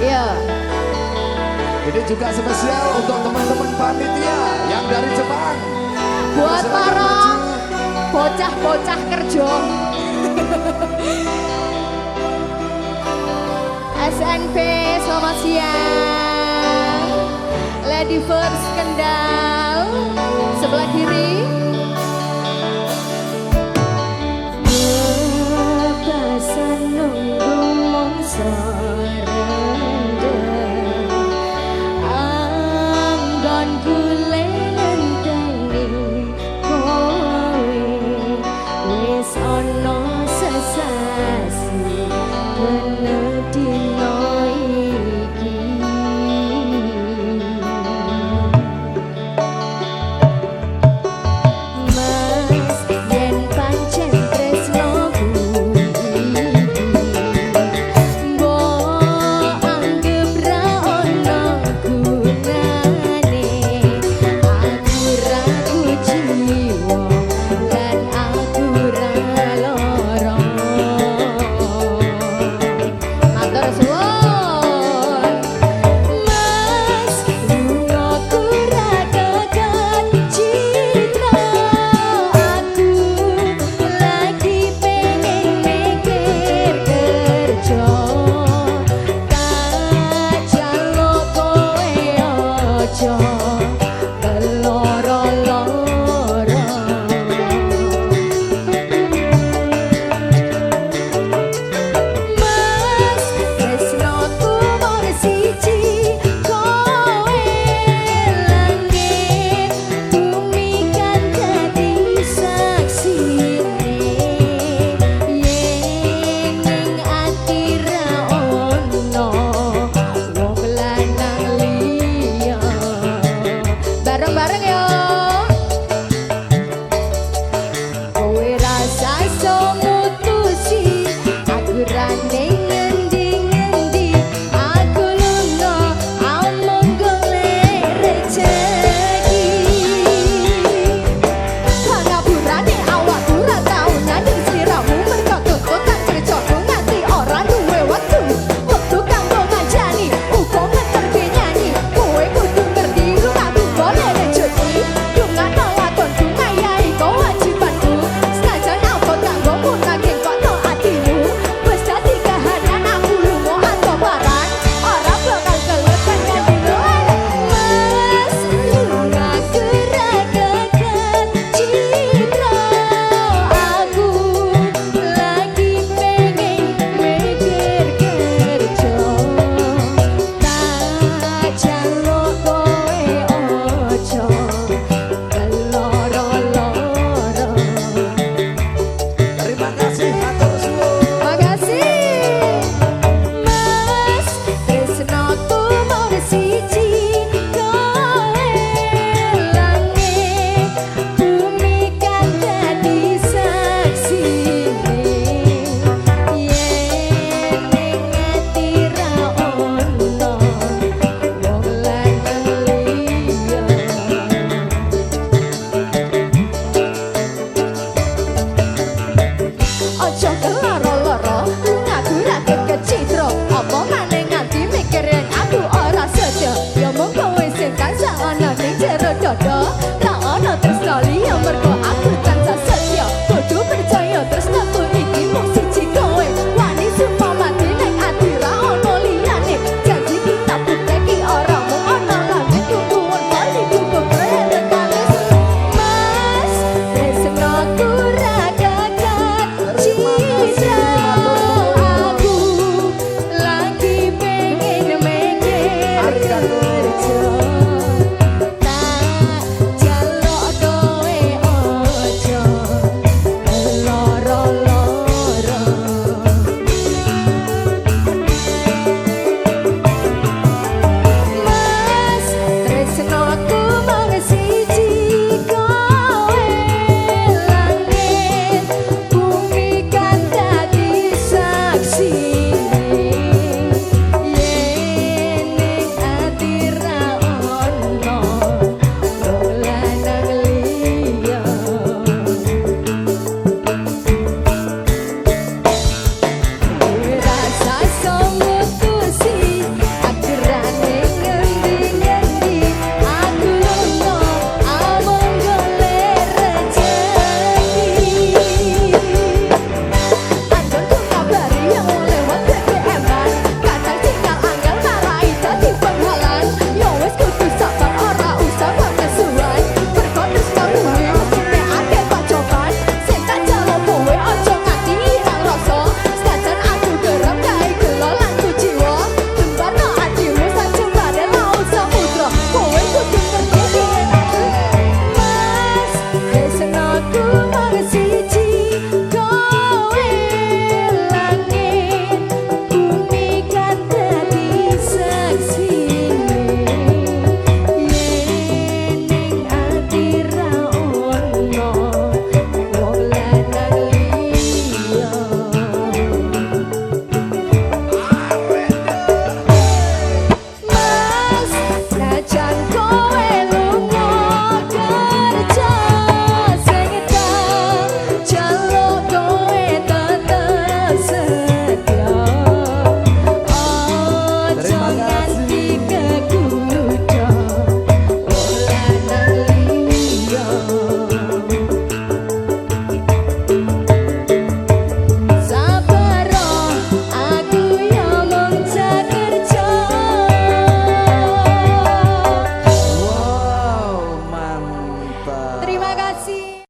Iya. Ini juga spesial untuk teman-teman panitia yang dari Jepang. Buat para bocah-bocah kerja. SNP selamat siang. Lady First Kendal sebelah kiri. Tuhanku.